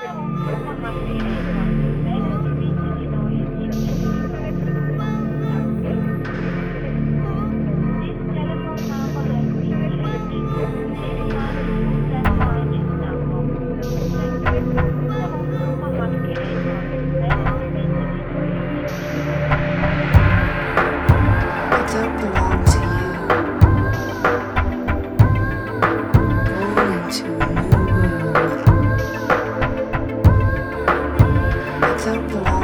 Oh, my God. so blind.